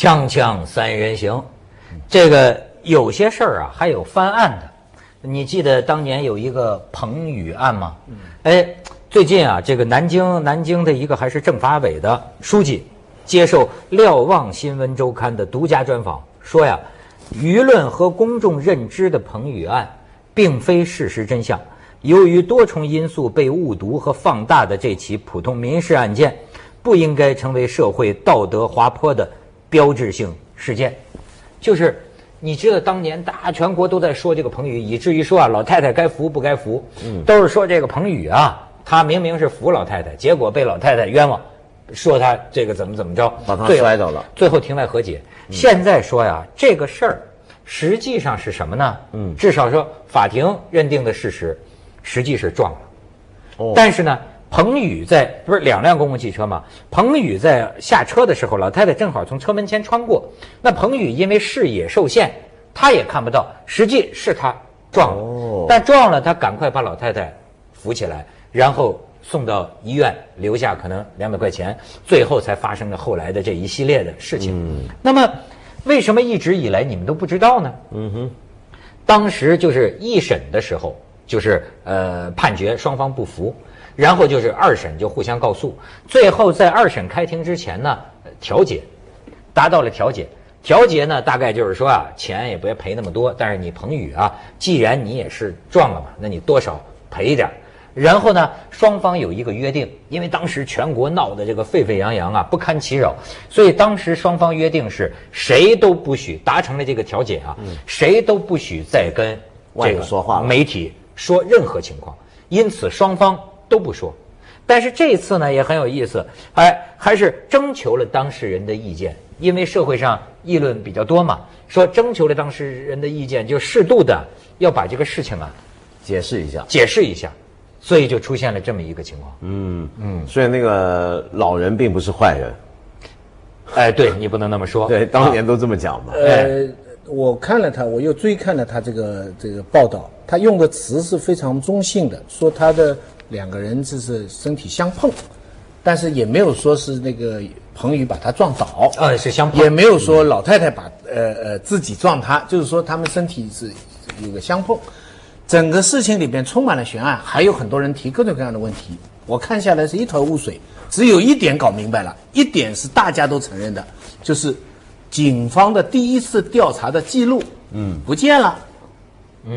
锵锵三人行，这个有些事儿啊，还有翻案的。你记得当年有一个彭宇案吗？哎，最近啊，这个南京南京的一个还是政法委的书记，接受瞭望新闻周刊的独家专访，说呀，舆论和公众认知的彭宇案，并非事实真相。由于多重因素被误读和放大的这起普通民事案件，不应该成为社会道德滑坡的标志性事件。就是你知道，当年大全国都在说这个彭宇，以至于说啊，老太太该扶不该扶，都是说这个彭宇啊，他明明是扶老太太，结果被老太太冤枉，说他这个怎么怎么着，把他摔倒了最后庭外和解。现在说呀，这个事儿实际上是什么呢？嗯至少说法庭认定的事实，实际是撞了。哦但是呢，彭宇在不是两辆公共汽车嘛？彭宇在下车的时候，老太太正好从车门前穿过。那彭宇因为视野受限，他也看不到，实际是他撞了。哦但撞了，他赶快把老太太扶起来，然后送到医院，留下可能两百块钱，最后才发生了后来的这一系列的事情。嗯那么，为什么一直以来你们都不知道呢？嗯哼，当时就是一审的时候，就是呃判决双方不服，然后就是二审就互相告诉，最后在二审开庭之前呢，呃调解，达到了调解。调解呢，大概就是说啊，钱也别赔那么多，但是你彭宇啊，既然你也是撞了嘛，那你多少赔一点。然后呢，双方有一个约定，因为当时全国闹得这个沸沸扬扬啊，不堪其扰，所以当时双方约定是谁都不许达成了这个调解啊，谁都不许再跟这个说话媒体说任何情况，因此双方都不说。但是这次呢也很有意思，哎，还是征求了当事人的意见，因为社会上议论比较多嘛，说征求了当事人的意见，就适度的要把这个事情啊解释一下。解释一下，所以就出现了这么一个情况。嗯嗯，所以那个老人并不是坏人，哎，对你不能那么说。对，当年都这么讲嘛。呃，我看了他，我又追看了他这个这个报道，他用的词是非常中性的，说他的两个人就是身体相碰，但是也没有说是那个彭宇把他撞倒，呃，是相碰也没有说老太太把呃呃自己撞他，就是说他们身体是有个相碰。整个事情里边充满了悬案，还有很多人提各种各样的问题。我看下来是一头雾水，只有一点搞明白了，一点是大家都承认的，就是警方的第一次调查的记录，嗯，不见了，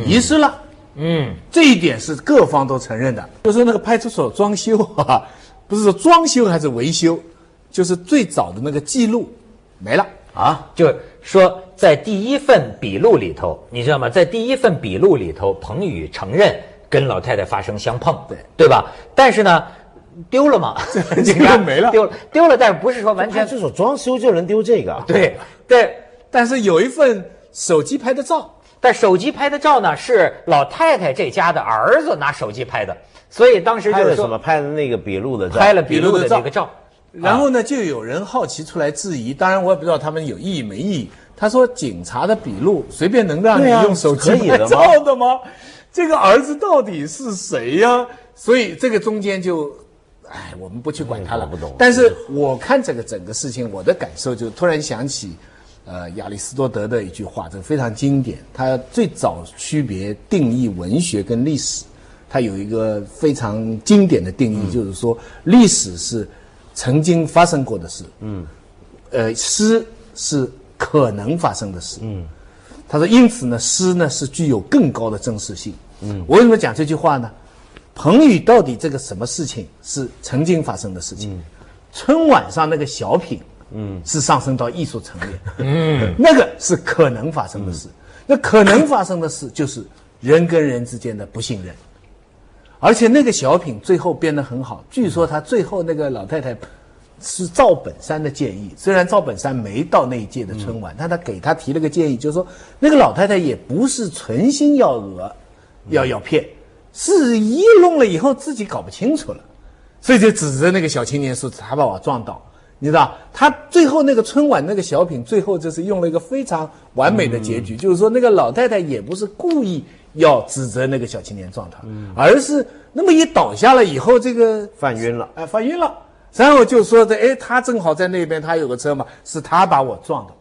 遗失了。嗯，这一点是各方都承认的。就是那个派出所装修啊，不是说装修还是维修，就是最早的那个记录没了。啊，就是说在第一份笔录里头，你知道吗？在第一份笔录里头，彭宇承认跟老太太发生相碰，对对吧？但是呢，丢了嘛，这个没了丢了，丢了，但是不是说完全派出所装修就能丢这个？对对。但是有一份手机拍的照，但手机拍的照呢，是老太太这家的儿子拿手机拍的，所以当时就是说拍了什么？拍的那个笔录的照。拍了笔录的笔录的照这个照，然后呢，就有人好奇出来质疑，当然我也不知道他们有意义没意义。他说，警察的笔录随便能让你用手机拍照的吗？这个儿子到底是谁呀、所以这个中间就，哎，我们不去管他了，不懂但是我看这个整个事情，我的感受就突然想起，呃，亚里士多德的一句话，这个非常经典。他最早区别定义文学跟历史，他有一个非常经典的定义，就是说历史是曾经发生过的事，嗯，呃，诗是可能发生的事，嗯。他说，因此呢，诗呢是具有更高的真实性。嗯，我为什么讲这句话呢？彭宇到底这个什么事情是曾经发生的事情？春晚上那个小品，嗯，是上升到艺术层面，嗯，那个是可能发生的事。那可能发生的事就是人跟人之间的不信任，而且那个小品最后编得很好。据说他最后那个老太太是赵本山的建议，虽然赵本山没到那一届的春晚，但他给他提了个建议，就是说那个老太太也不是存心要讹，要要骗，是一弄了以后自己搞不清楚了，所以就指责那个小青年说他把我撞倒。你知道，他最后那个春晚那个小品，最后就是用了一个非常完美的结局，就是说那个老太太也不是故意要指责那个小青年撞她，而是那么一倒下了以后，这个犯晕了。哎，犯晕了，然后就说的，哎，他正好在那边，他有个车嘛，是他把我撞的，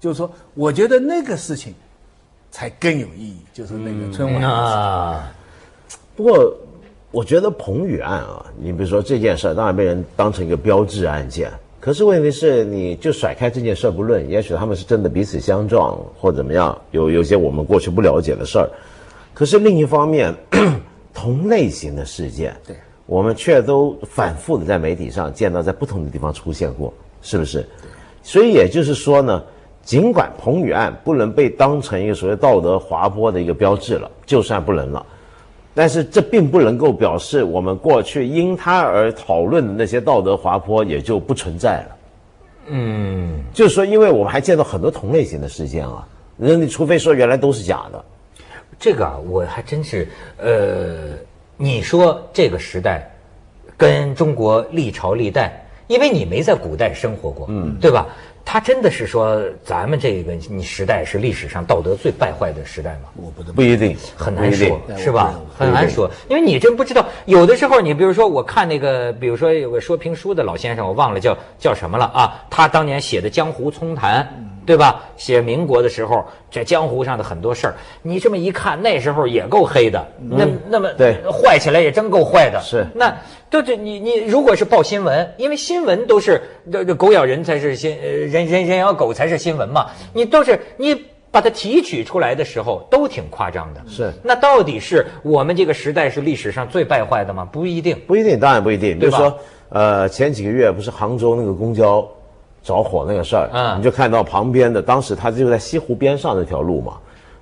就是说，我觉得那个事情才更有意义，就是那个春晚。啊，不过，我觉得彭宇案啊，你比如说这件事儿，当然被人当成一个标志案件。可是问题是，你就甩开这件事儿不论，也许他们是真的彼此相撞，或怎么样，有有些我们过去不了解的事儿。可是另一方面，同类型的事件，对我们却都反复的在媒体上见到，在不同的地方出现过，是不是？所以也就是说呢，尽管彭宇案不能被当成一个所谓道德滑坡的一个标志了，就算不能了，但是这并不能够表示我们过去因它而讨论的那些道德滑坡也就不存在了。嗯，就是说，因为我们还见到很多同类型的事件啊，那你除非说原来都是假的，这个啊，我还真是，呃，你说这个时代跟中国历朝历代，因为你没在古代生活过，嗯，对吧？他真的是说咱们这个你时代是历史上道德最败坏的时代吗？我不得不一定，很难说，是吧？很难说，因为你真不知道。有的时候，你比如说，我看那个，比如说有个说评书的老先生，我忘了叫叫什么了啊？他当年写的《江湖葱谈》，对吧？写民国的时候，这江湖上的很多事儿，你这么一看，那时候也够黑的，那那么对坏起来也真够坏的。是那都这你你如果是报新闻，因为新闻都是这这狗咬人才是新，呃人人人咬狗才是新闻嘛，你都是你。把它提取出来的时候，都挺夸张的。是那到底是我们这个时代是历史上最败坏的吗？不一定。不一定，当然不一定。比如说，呃，前几个月不是杭州那个公交着火那个事儿，嗯你就看到旁边的，当时他就在西湖边上那条路嘛，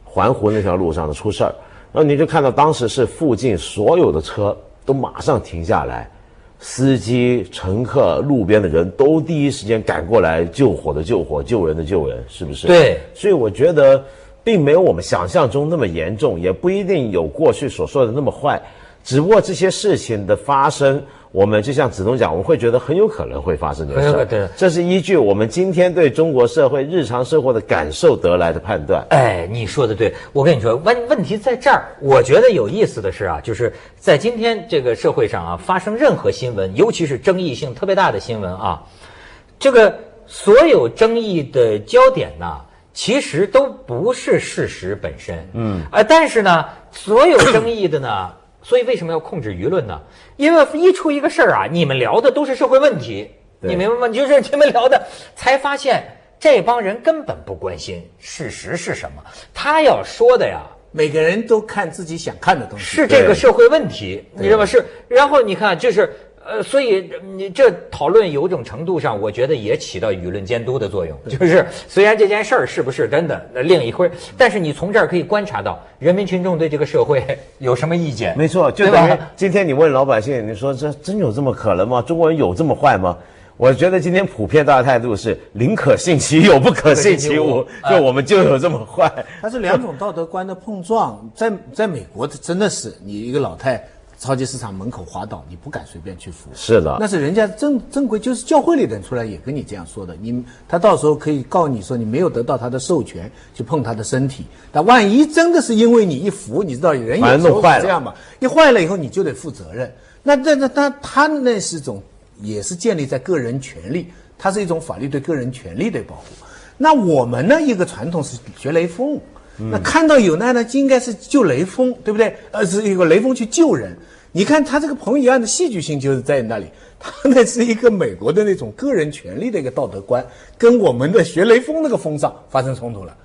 环湖那条路上的出事儿，然后你就看到当时是附近所有的车都马上停下来，司机、乘客、路边的人都第一时间赶过来救火的救火，救人的救人，是不是？对所以我觉得并没有我们想象中那么严重，也不一定有过去所说的那么坏。只不过这些事情的发生，我们就像子东讲，我们会觉得很有可能会发生这个事儿。对这是依据我们今天对中国社会日常生活的感受得来的判断。哎，你说的对，我跟你说，问问题在这儿。我觉得有意思的是啊，就是在今天这个社会上啊，发生任何新闻，尤其是争议性特别大的新闻啊，这个所有争议的焦点呢，其实都不是事实本身。嗯，啊，但是呢，所有争议的呢，所以为什么要控制舆论呢？因为一出一个事儿啊，你们聊的都是社会问题，你明白吗？就是你们聊的，才发现这帮人根本不关心事实是什么，他要说的呀。每个人都看自己想看的东西。是这个社会问题，你知道吗？是，然后你看，就是呃，所以你这讨论有种程度上，我觉得也起到舆论监督的作用。就是虽然这件事儿是不是真的，那另一回，但是你从这儿可以观察到人民群众对这个社会 有什么意见。没错，就对等于吧？今天你问老百姓，你说这真有这么可能吗？中国人有这么坏吗？我觉得今天普遍大家态度是宁可信其有，不可信其无。哎就我们就有这么坏。它是两种道德观的碰撞，在在美国，这真的是你一个老太超级市场门口滑倒，你不敢随便去扶。是的那是人家正正规，就是教会里的人出来也跟你这样说的。你他到时候可以告你说你没有得到他的授权去碰他的身体。但万一真的是因为你一扶，你知道人有时候反正弄坏了是这样嘛，一坏了以后你就得负责任。那那那他他那是一种也是建立在个人权利，它是一种法律对个人权利的保护。那我们呢，一个传统是学雷锋，那看到有难呢，就应该是救雷锋，对不对？呃，是一个雷锋去救人。你看他这个彭宇案的戏剧性就是在那里，他那是一个美国的那种个人权利的一个道德观，跟我们的学雷锋那个风尚发生冲突了。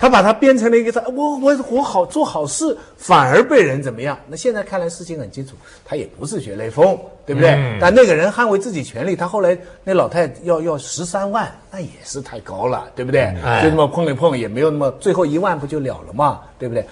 他把它变成了一个他我我我好做好事，反而被人怎么样？那现在看来事情很清楚，他也不是学雷锋，对不对？但那个人捍卫自己权利，他后来那老太要要十三万，那也是太高了，对不对？哎就这么碰一碰，也没有那么最后一万不就了了嘛，对不对？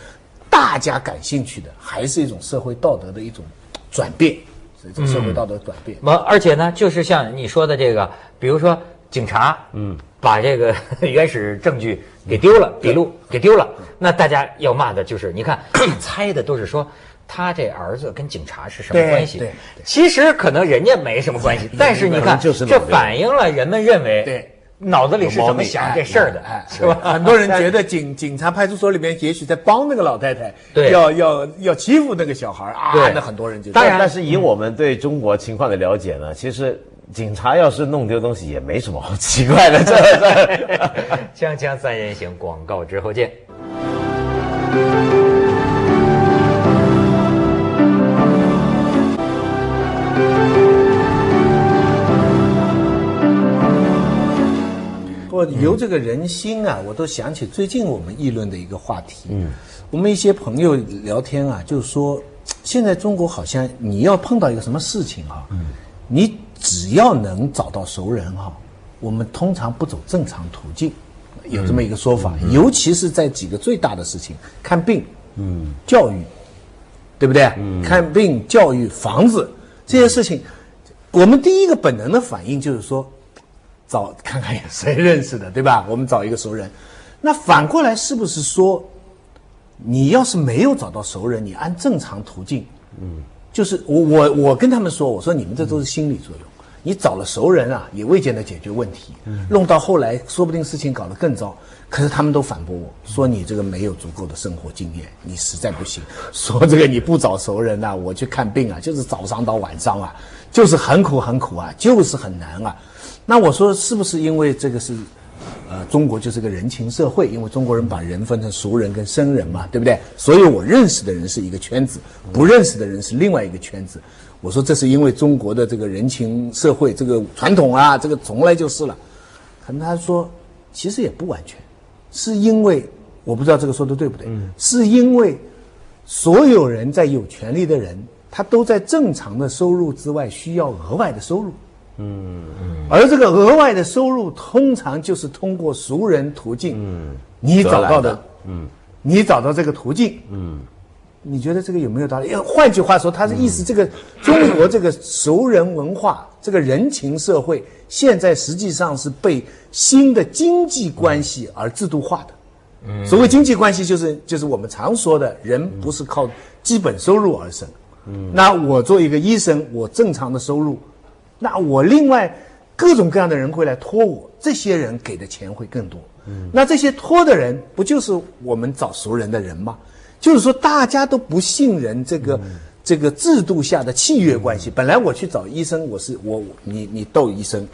大家感兴趣的还是一种社会道德的一种转变，是一种社会道德转变。么，而且呢，就是像你说的这个，比如说警察，嗯，把这个 原始证据给丢了，笔录给丢了，那大家要骂的就是，你看 猜的都是说。他这儿子跟警察是什么关系？对其实可能人家没什么关系，但是你看，就是这反映了人们认为对脑子里是怎么想这事儿的哎，是吧？很多人觉得警警察派出所里面也许在帮那个老太太，对要要要欺负那个小孩儿啊对，那很多人就当然但是以我们对中国情况的了解呢，其实警察要是弄丢东西也没什么好奇怪的，这这。锵锵三人行，广告之后见。我由这个人心啊，我都想起最近我们议论的一个话题。嗯，我们一些朋友聊天啊，就是说，现在中国好像你要碰到一个什么事情啊，嗯，你只要能找到熟人哈，我们通常不走正常途径，有这么一个说法。尤其是在几个最大的事情，看病，嗯，教育，对不对？嗯，看病、教育、房子这些事情，我们第一个本能的反应就是说。找看看有谁认识的，对吧？我们找一个熟人。那反过来是不是说，你要是没有找到熟人，你按正常途径，嗯，就是我我我跟他们说，我说你们这都是心理作用。你找了熟人啊，也未见得解决问题。弄到后来，说不定事情搞得更糟。可是他们都反驳我说，你这个没有足够的生活经验，你实在不行。说这个你不找熟人呐，我去看病啊，就是早上到晚上啊，就是很苦很苦啊，就是很难啊。那我说是不是因为这个是，呃，中国就是个人情社会，因为中国人把人分成熟人跟生人嘛，对不对？所以我认识的人是一个圈子，不认识的人是另外一个圈子。我说这是因为中国的这个人情社会这个传统啊，这个从来就是了。可能他说其实也不完全，是因为我不知道这个说的对不对，是因为所有人在有权利的人，他都在正常的收入之外需要额外的收入。嗯。嗯，而这个额外的收入通常就是通过熟人途径，嗯，你找到的，嗯，你找到这个途径，嗯，你觉得这个有没有道理？换句话说，他的意思，这个中国这个熟人文化，这个人情社会，现在实际上是被新的经济关系而制度化的。嗯，所谓经济关系，就是就是我们常说的人不是靠基本收入而生。嗯，那我做一个医生，我正常的收入。那我另外各种各样的人会来托我，这些人给的钱会更多。嗯，那这些托的人不就是我们找熟人的人吗？就是说大家都不信任这个这个制度下的契约关系。本来我去找医生，我是我你你窦医生，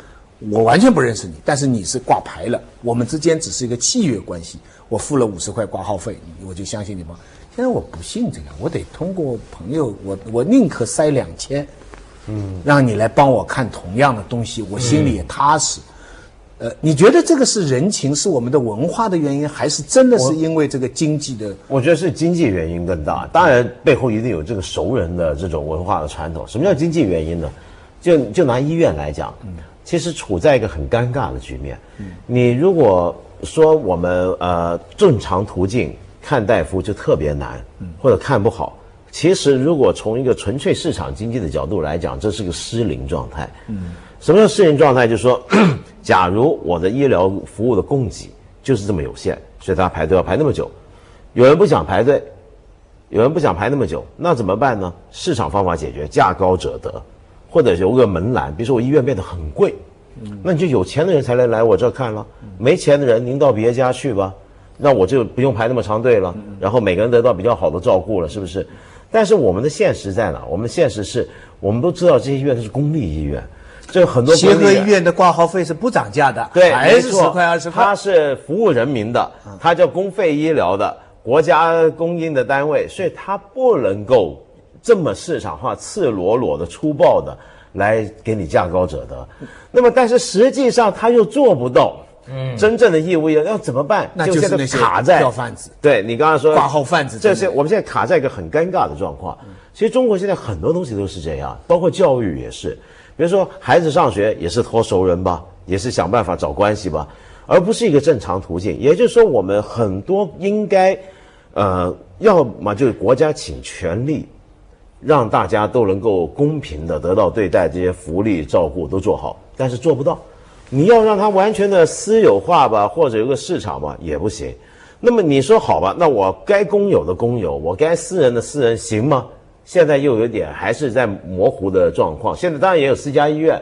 我完全不认识你，但是你是挂牌了，我们之间只是一个契约关系。我付了五十块挂号费，我就相信你吗？现在我不信这个，我得通过朋友，我我宁可塞两千。嗯，让你来帮我看同样的东西，我心里也踏实。呃，你觉得这个是人情，是我们的文化的原因，还是真的是因为这个经济的？我觉得是经济原因更大。当然，背后一定有这个熟人的这种文化的传统。什么叫经济原因呢？就就拿医院来讲，其实处在一个很尴尬的局面。你如果说我们呃正常途径看大夫就特别难，或者看不好。其实，如果从一个纯粹市场经济的角度来讲，这是个失灵状态。嗯，什么叫失灵状态？就是说，假如我的医疗服务的供给就是这么有限，所以大家排队要排那么久。有人不想排队，有人不想排那么久，那怎么办呢？市场方法解决，价高者得，或者有个门栏，比如说我医院变得很贵，那你就有钱的人才能来我这看了，没钱的人您到别家去吧，那我就不用排那么长队了，然后每个人得到比较好的照顾了，是不是？但是我们的现实在哪？我们的现实是，我们都知道这些医院都是公立医院，这很多协和医院的挂号费是不涨价的，对，还是十块二十块。它是服务人民的，它叫公费医疗的，国家供应的单位，所以它不能够这么市场化、赤裸裸的、粗暴的来给你价高者得。那么，但是实际上他又做不到。嗯，真正的义务要要怎么办？那就是那些票贩子。对你刚刚说挂号贩子，这些我们现在卡在一个很尴尬的状况。其实中国现在很多东西都是这样，包括教育也是。比如说孩子上学也是托熟人吧，也是想办法找关系吧，而不是一个正常途径。也就是说，我们很多应该，呃，要么就是国家请全力，让大家都能够公平的得到对待，这些福利照顾都做好，但是做不到。你要让它完全的私有化吧，或者有个市场吧，也不行。那么你说好吧，那我该公有的公有，我该私人的私人，行吗？现在又有点还是在模糊的状况。现在当然也有私家医院，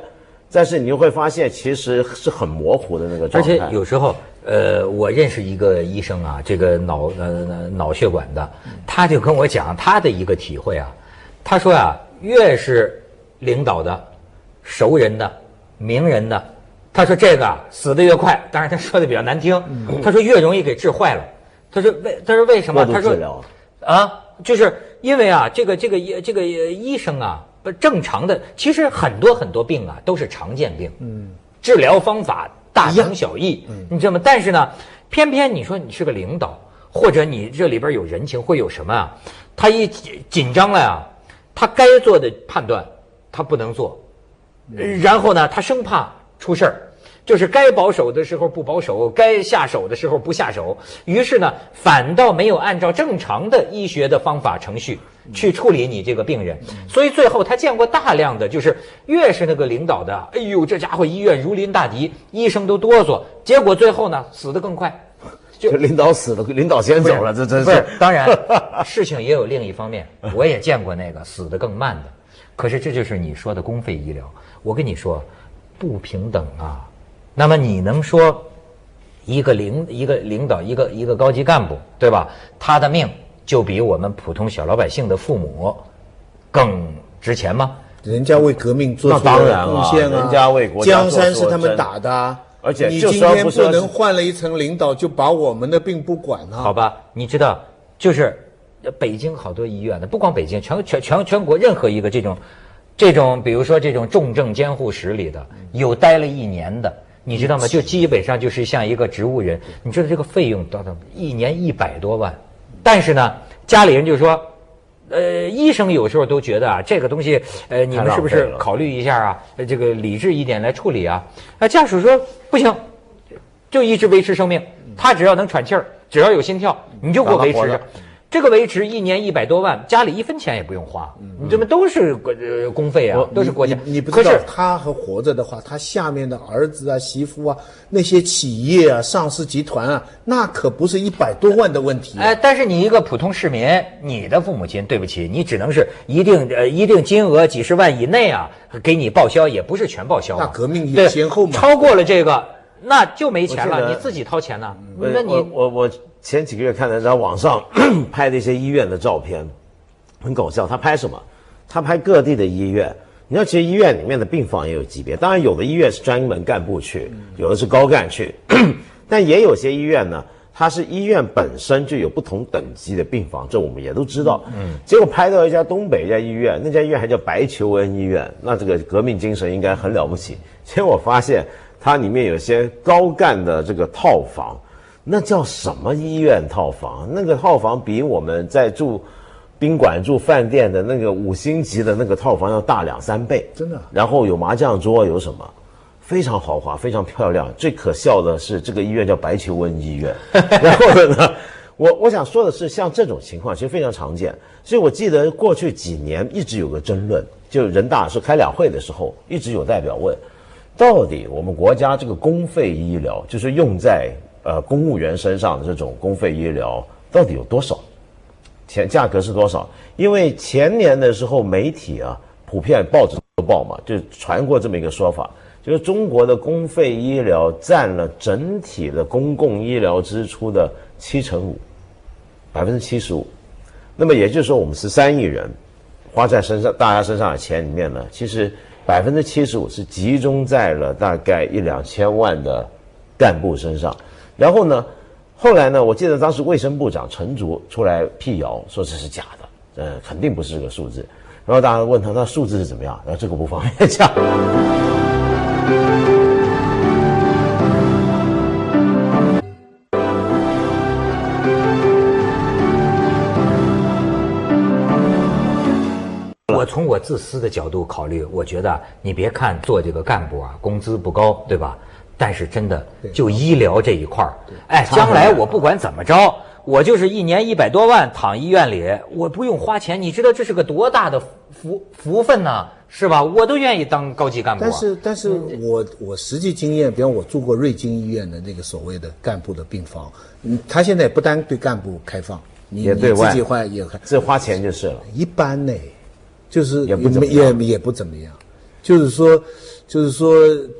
但是你又会发现其实是很模糊的那个状态。而且有时候，呃，我认识一个医生啊，这个脑呃脑血管的，他就跟我讲他的一个体会啊，他说啊，越是领导的、熟人的。名人的，他说这个啊死的越快，当然他说的比较难听，他说越容易给治坏了。他说为他说为什么？他说啊，就是因为啊，这个这个这个医生啊，不正常的，其实很多很多病啊都是常见病，嗯，治疗方法大同小异，嗯你知道吗？但是呢，偏偏你说你是个领导，或者你这里边有人情，会有什么啊？他一紧紧张了呀，他该做的判断他不能做，然后呢，他生怕出事儿。就是该保守的时候不保守，该下手的时候不下手，于是呢，反倒没有按照正常的医学的方法程序去处理你这个病人，所以最后他见过大量的，就是越是那个领导的，哎呦，这家伙医院如临大敌，医生都哆嗦，结果最后呢，死得更快。就领导死了，领导先走了，这真不是。当然，事情也有另一方面，我也见过那个死得更慢的，可是这就是你说的公费医疗。我跟你说，不平等啊。那么你能说，一个领一个领导一个一个高级干部，对吧？他的命就比我们普通小老百姓的父母更值钱吗？人家为革命做出了了贡献啊！人家为国家江山是他们打的啊，而且你今天不能换了一层领导就把我们的病不管啊！好吧，你知道，就是呃北京好多医院的，不光北京，全全全全国任何一个这种这种，比如说这种重症监护室里的，有待了一年的。你知道吗？就基本上就是像一个植物人，你知道这个费用多少？一年一百多万，但是呢，家里人就说，呃，医生有时候都觉得啊，这个东西，呃，你们是不是考虑一下啊？呃这个理智一点来处理啊？啊，家属说不行，就一直维持生命，他只要能喘气儿，只要有心跳，你就给我维持着。这个维持一年一百多万，家里一分钱也不用花，你这么都是国呃公费啊，都是国家。你你不知道可是，他还活着的话，他下面的儿子啊、媳妇啊，那些企业啊、上市集团啊，那可不是一百多万的问题、啊。哎，但是你一个普通市民，你的父母亲，对不起，你只能是一定呃一定金额几十万以内啊，给你报销，也不是全报销啊。那革命对先后嘛超过了这个，那就没钱了，你自己掏钱呢。我那你我我我前几个月看了张网上 拍的一些医院的照片，很搞笑。他拍什么？他拍各地的医院。你知道，其实医院里面的病房也有级别，当然有的医院是专门干部去，有的是高干去，但也有些医院呢，它是医院本身就有不同等级的病房，这我们也都知道。嗯，结果拍到一家东北一家医院，那家医院还叫白求恩医院，那这个革命精神应该很了不起。结果我发现它里面有些高干的这个套房。那叫什么医院套房？那个套房比我们在住宾馆、住饭店的那个五星级的那个套房要大两三倍，真的啊然后有麻将桌，有什么？非常豪华，非常漂亮。最可笑的是，这个医院叫白求恩医院。然后呢，我我想说的是，像这种情况其实非常常见。所以我记得过去几年一直有个争论，就人大是开两会的时候，一直有代表问，到底我们国家这个公费医疗，就是用在呃公务员身上的这种公费医疗，到底有多少？钱价格是多少？因为前年的时候，媒体啊普遍报纸都报嘛，就传过这么一个说法，就是中国的公费医疗占了整体的公共医疗支出的七成五，百分之七十五。那么也就是说，我们十三亿人花在身上大家身上的钱里面呢，其实百分之七十五是集中在了大概一两千万的干部身上。然后呢，后来呢，我记得当时卫生部长陈竹出来辟谣，说这是假的，呃，肯定不是这个数字。然后大家问他，那数字是怎么样？然后这个不方便讲。我从我自私的角度考虑，我觉得你别看做这个干部啊，工资不高，对吧？但是真的就医疗这一块儿，哎，将来我不管怎么着，我就是一年一百多万躺医院里，我不用花钱，你知道这是个多大的福福分呢，是吧？我都愿意当高级干部、啊。但是，但是我我实际经验，比方我住过瑞金医院的那个所谓的干部的病房，嗯，他现在不单对干部开放，你也对外你自己花也开，这花钱就是了。一般呢，就是也不怎么也也不怎么样。就是说，就是说，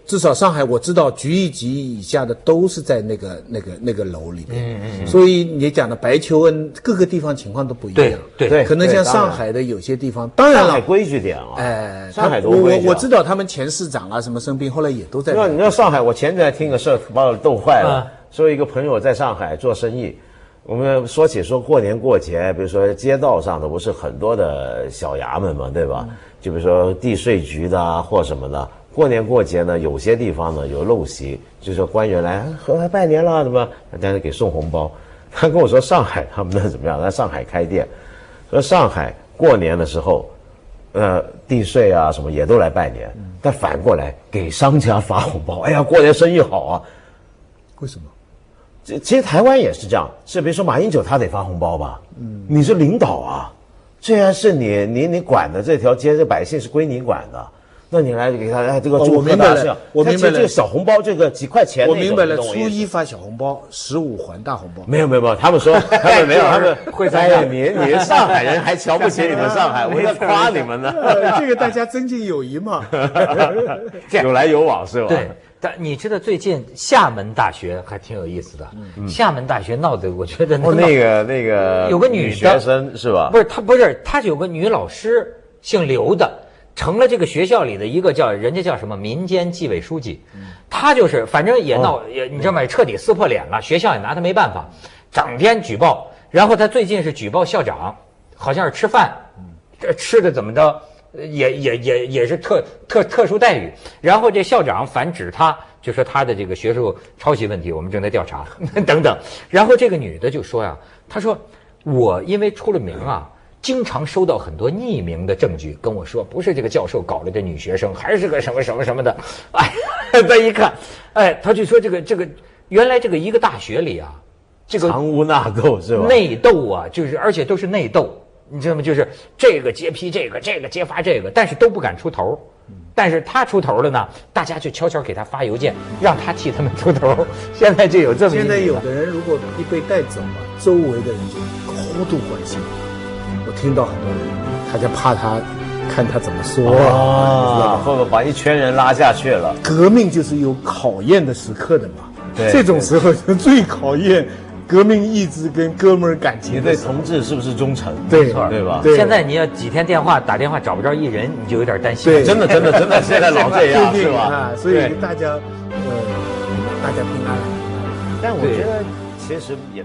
至少上海我知道，局一级以下的都是在那个那个那个楼里面。嗯嗯。所以你讲的白求恩，各个地方情况都不一样。对对可能像上海的有些地方，当然了，规矩点啊，哎，上海多规矩啊我我知道他们前市长啊什么生病，后来也都在那你知道上海，我前天听个事儿把我逗坏了啊。说一个朋友在上海做生意，我们说起说过年过节，比如说街道上的不是很多的小衙门嘛，对吧？就比如说地税局的啊或什么的。过年过节呢，有些地方呢有陋习，就说官员来和来拜年了，怎么？大家给送红包。他跟我说上海他们那怎么样？在上海开店，说上海过年的时候，呃，地税啊什么也都来拜年，但反过来给商家发红包。哎呀，过年生意好啊！为什么？这其实台湾也是这样，是比如说马英九他得发红包吧？嗯，你是领导啊，虽然是你你你管的这条街，这百姓是归你管的。那你来给他哎，这个我明白了贺大事，我明白了这个小红包，这个几块钱那种，我明白了，初一发小红包，十五还大红包。没有没有没有，他们说他们没有，他们会参加哎你你上海人还瞧不起你们上海，我在夸你们呢，呃这个大家增进友谊嘛。有来有往是吧？对，但你知道最近厦门大学还挺有意思的，厦门大学闹得我觉得哦，那个那个有个女的学生是吧？不是他不是他有个女老师姓刘的，成了这个学校里的一个叫人家叫什么民间纪委书记，他就是反正也闹也你知道吗？彻底撕破脸了，学校也拿他没办法，整天举报。然后他最近是举报校长，好像是吃饭，这吃的怎么着？呃也也也也是特特特殊待遇，然后这校长反指他，就说他的这个学术抄袭问题，我们正在调查 等等。然后这个女的就说呀，她说我因为出了名啊，经常收到很多匿名的证据，跟我说不是这个教授搞了这女学生，还是个什么什么什么的。哎，他一看，哎，他就说这个这个原来这个一个大学里啊，这个藏污纳垢是吧？内斗啊，就是而且都是内斗，你知道吗？就是这个揭批这个，这个揭发这个，但是都不敢出头。但是他出头了呢，大家就悄悄给他发邮件，让他替他们出头。现在就有这么一现在有的人如果一被带走啊，周围的人就高度关心。我听到很多人，他就怕他看他怎么说啊？会不会把一圈人拉下去了？革命就是有考验的时刻的嘛，对这种时候是最考验革命意志跟哥们儿感你对情的时候。同志是不是忠诚？对没错对吧？对现在你要几天电话打电话找不着一人，你就有点担心。对真的真的真的，现在老这样 是吧啊？？所以大家呃，大家平安。但我觉得其实也。